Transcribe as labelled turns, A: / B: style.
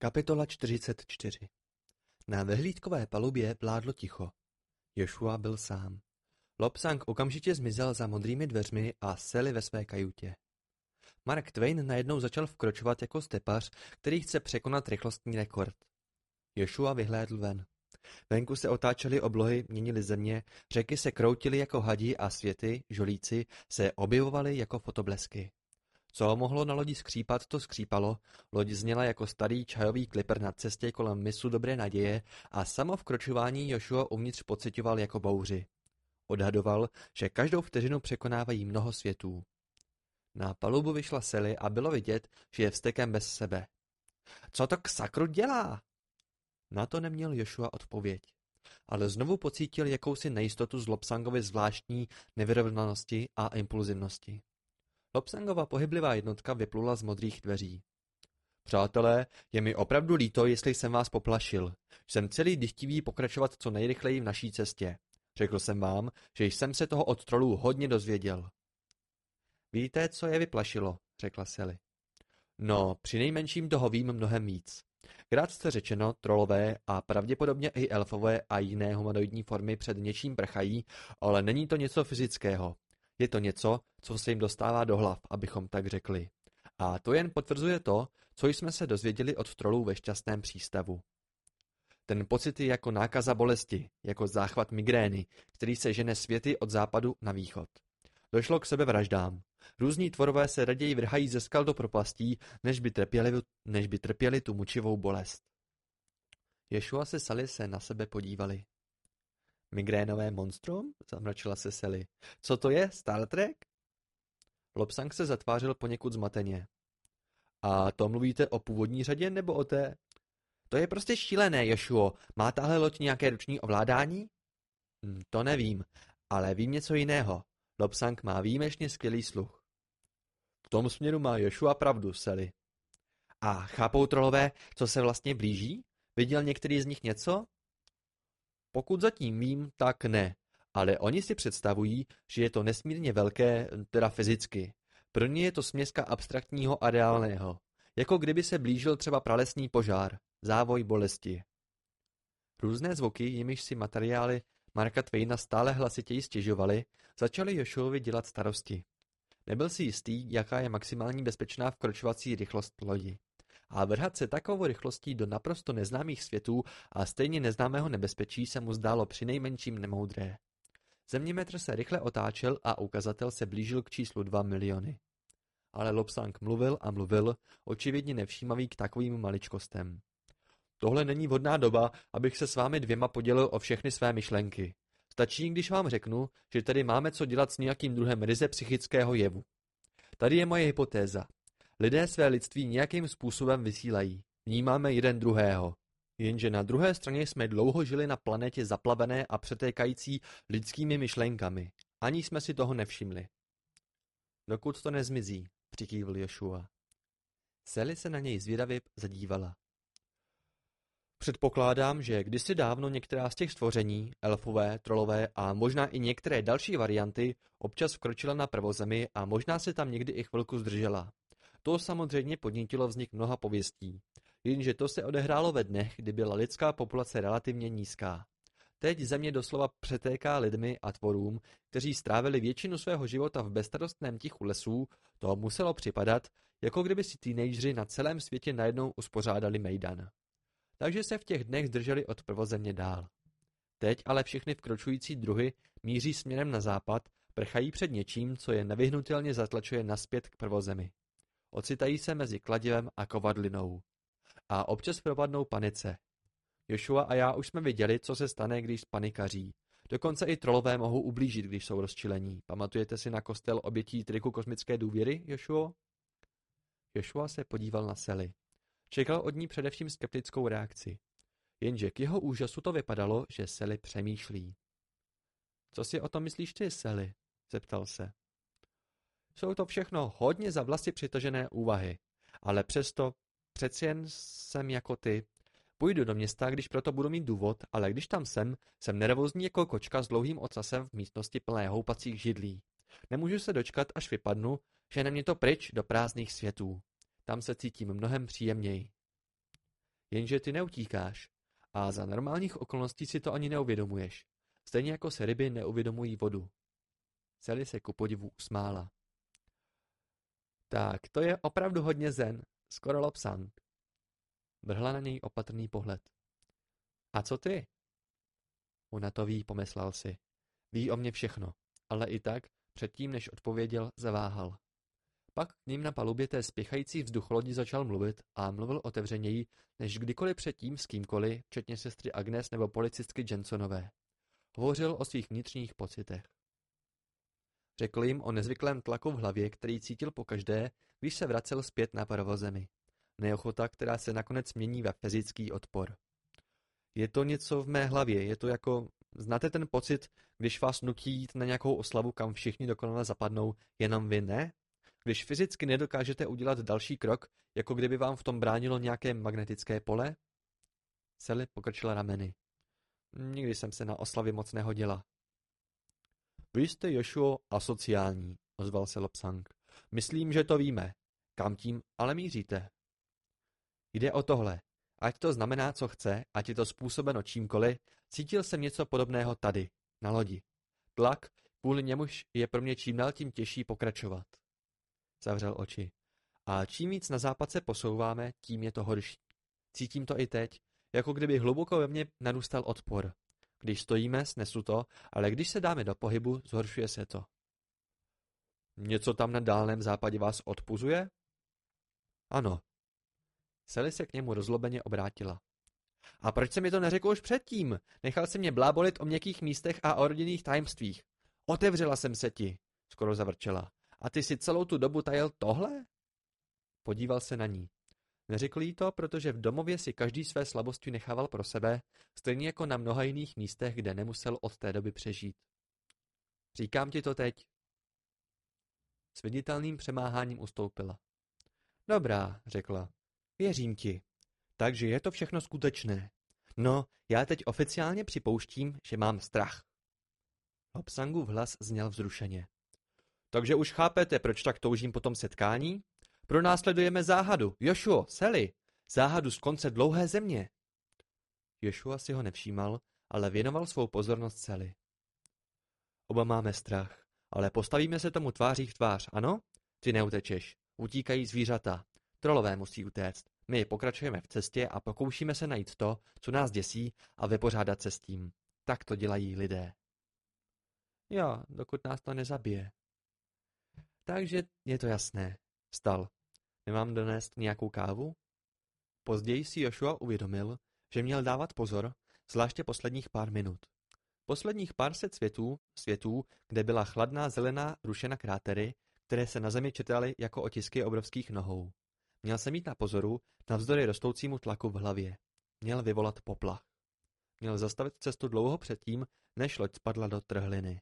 A: Kapitola 44 Na vyhlídkové palubě vládlo ticho. Joshua byl sám. Lobsang okamžitě zmizel za modrými dveřmi a seli ve své kajutě. Mark Twain najednou začal vkročovat jako stepař, který chce překonat rychlostní rekord. Joshua vyhlédl ven. Venku se otáčely oblohy, měnily země, řeky se kroutily jako hadí a světy, žolíci, se objevovaly jako fotoblesky. Co mohlo na lodi skřípat, to skřípalo, loď zněla jako starý čajový kliper na cestě kolem mysu Dobré naděje a samo vkročování Joshua uvnitř pocitoval jako bouři. Odhadoval, že každou vteřinu překonávají mnoho světů. Na palubu vyšla Sely a bylo vidět, že je vstekem bez sebe. Co to k sakru dělá? Na to neměl Joshua odpověď. Ale znovu pocítil jakousi nejistotu z Lopsangovy zvláštní nevyrovnanosti a impulzivnosti. Lopsangova pohyblivá jednotka vyplula z modrých dveří. Přátelé, je mi opravdu líto, jestli jsem vás poplašil. Jsem celý dychtivý pokračovat co nejrychleji v naší cestě. Řekl jsem vám, že jsem se toho od trolů hodně dozvěděl. Víte, co je vyplašilo, řekla Sally. No, při nejmenším toho vím mnohem víc. Krátce řečeno, trolové a pravděpodobně i elfové a jiné humanoidní formy před něčím prchají, ale není to něco fyzického. Je to něco, co se jim dostává do hlav, abychom tak řekli. A to jen potvrzuje to, co jsme se dozvěděli od trolů ve šťastném přístavu. Ten pocit je jako nákaza bolesti, jako záchvat migrény, který se žene světy od západu na východ. Došlo k sebevraždám. Různí tvorové se raději vrhají ze skal do propastí, než by trpěli, než by trpěli tu mučivou bolest. Ješua se Sally se na sebe podívali. Migrénové monstrum? Zamračila se Sally. Co to je? Star Trek? Lobsang se zatvářil poněkud zmateně. A to mluvíte o původní řadě nebo o té? To je prostě šílené, Jošuo. Má tahle loď nějaké ruční ovládání? Hm, to nevím, ale vím něco jiného. Lobsang má výjimečně skvělý sluch. V tom směru má Joshua pravdu, Sally. A chápou trolové, co se vlastně blíží? Viděl některý z nich něco? Pokud zatím vím, tak ne, ale oni si představují, že je to nesmírně velké, teda fyzicky. Pro ně je to směska abstraktního a reálného, jako kdyby se blížil třeba pralesní požár, závoj bolesti. Různé zvuky, jimiž si materiály Marka Twaina stále hlasitěji stěžovaly, začaly Joshuovi dělat starosti. Nebyl si jistý, jaká je maximální bezpečná vkročovací rychlost lodi. A vrhat se takovou rychlostí do naprosto neznámých světů a stejně neznámého nebezpečí se mu zdálo přinejmenším nemoudré. Zeměmetr se rychle otáčel a ukazatel se blížil k číslu 2 miliony. Ale Lobsang mluvil a mluvil, očividně nevšímavý k takovým maličkostem. Tohle není vhodná doba, abych se s vámi dvěma podělil o všechny své myšlenky. Stačí, když vám řeknu, že tady máme co dělat s nějakým druhem ryze psychického jevu. Tady je moje hypotéza. Lidé své lidství nějakým způsobem vysílají. Vnímáme jeden druhého. Jenže na druhé straně jsme dlouho žili na planetě zaplavené a přetékající lidskými myšlenkami. Ani jsme si toho nevšimli. Dokud to nezmizí, přikývl Joshua. Sally se na něj zvědavě zadívala. Předpokládám, že kdysi dávno některá z těch stvoření, elfové, trolové a možná i některé další varianty, občas vkročila na prvozemi a možná se tam někdy i chvilku zdržela. To samozřejmě podnítilo vznik mnoha pověstí. Jenže to se odehrálo ve dnech, kdy byla lidská populace relativně nízká. Teď země doslova přetéká lidmi a tvorům, kteří strávili většinu svého života v bezstarostném tichu lesů, to muselo připadat, jako kdyby si teenageři na celém světě najednou uspořádali mejdan takže se v těch dnech drželi od prvozemě dál. Teď ale všechny vkročující druhy míří směrem na západ, prchají před něčím, co je nevyhnutelně zatlačuje naspět k prvozemi. Ocitají se mezi kladivem a kovadlinou. A občas propadnou panice. Joshua a já už jsme viděli, co se stane, když panikaří. Dokonce i trolové mohou ublížit, když jsou rozčilení. Pamatujete si na kostel obětí triku kosmické důvěry, Joshua? Joshua se podíval na Sally. Čekal od ní především skeptickou reakci. Jenže k jeho úžasu to vypadalo, že Sally přemýšlí. Co si o tom myslíš ty, Sally? zeptal se. Jsou to všechno hodně za vlasy přitažené úvahy, ale přesto přeci jen jsem jako ty. Půjdu do města, když proto budu mít důvod, ale když tam jsem, jsem nervózní jako kočka s dlouhým ocasem v místnosti plné houpacích židlí. Nemůžu se dočkat, až vypadnu, že mě to pryč do prázdných světů. Tam se cítím mnohem příjemněji. Jenže ty neutíkáš. A za normálních okolností si to ani neuvědomuješ. Stejně jako se ryby neuvědomují vodu. Sally se ku podivu usmála. Tak, to je opravdu hodně zen, skoro lopsang. Vrhla na něj opatrný pohled. A co ty? Ona to ví, pomyslel si. Ví o mě všechno, ale i tak, předtím, než odpověděl, zaváhal. Pak k ním na palubě té spěchající vzducholodi začal mluvit a mluvil otevřeněji, než kdykoliv předtím s kýmkoliv, včetně sestry Agnes nebo policistky Jensonové. Hovořil o svých vnitřních pocitech. Řekl jim o nezvyklém tlaku v hlavě, který cítil pokaždé, když se vracel zpět na prvozemi. Neochota, která se nakonec mění ve fyzický odpor. Je to něco v mé hlavě, je to jako, znáte ten pocit, když vás nutí jít na nějakou oslavu, kam všichni dokonale zapadnou, jenom vy ne? Když fyzicky nedokážete udělat další krok, jako kdyby vám v tom bránilo nějaké magnetické pole? Sally pokrčila rameny. Nikdy jsem se na oslavě moc nehodila. Vy jste, Jošuo, asociální, ozval se Lopsang. Myslím, že to víme. Kam tím ale míříte? Jde o tohle. Ať to znamená, co chce, ať je to způsobeno čímkoliv, cítil jsem něco podobného tady, na lodi. Tlak, kvůli němuž je pro mě čím dál tím těžší pokračovat. Zavřel oči. A čím víc na západ se posouváme, tím je to horší. Cítím to i teď, jako kdyby hluboko ve mně narůstal odpor. Když stojíme, snesu to, ale když se dáme do pohybu, zhoršuje se to. Něco tam na dálném západě vás odpuzuje? Ano. Sally se k němu rozlobeně obrátila. A proč se mi to neřekl už předtím? Nechal se mě blábolit o měkkých místech a o rodinných tajemstvích. Otevřela jsem se ti, skoro zavrčela. A ty si celou tu dobu tajil tohle? Podíval se na ní. Neřekl jí to, protože v domově si každý své slabosti nechával pro sebe, stejně jako na mnoha jiných místech, kde nemusel od té doby přežít. Říkám ti to teď. S viditelným přemáháním ustoupila. Dobrá, řekla. Věřím ti. Takže je to všechno skutečné. No, já teď oficiálně připouštím, že mám strach. Hopsangův hlas zněl vzrušeně. Takže už chápete, proč tak toužím po tom setkání? Pronásledujeme záhadu. Jošuo, Sally, záhadu z konce dlouhé země. Joshua si ho nevšímal, ale věnoval svou pozornost Sally. Oba máme strach, ale postavíme se tomu tváří v tvář, ano? Ty neutečeš. Utíkají zvířata. Trolové musí utéct. My pokračujeme v cestě a pokoušíme se najít to, co nás děsí a vypořádat se s tím. Tak to dělají lidé. Jo, dokud nás to nezabije. Takže je to jasné. Stal. Nemám donést nějakou kávu? Později si Joshua uvědomil, že měl dávat pozor, zvláště posledních pár minut. Posledních pár set světů, světů, kde byla chladná zelená rušena krátery, které se na zemi četaly jako otisky obrovských nohou. Měl se mít na pozoru navzdory rostoucímu tlaku v hlavě. Měl vyvolat poplach. Měl zastavit cestu dlouho předtím, než loď spadla do trhliny.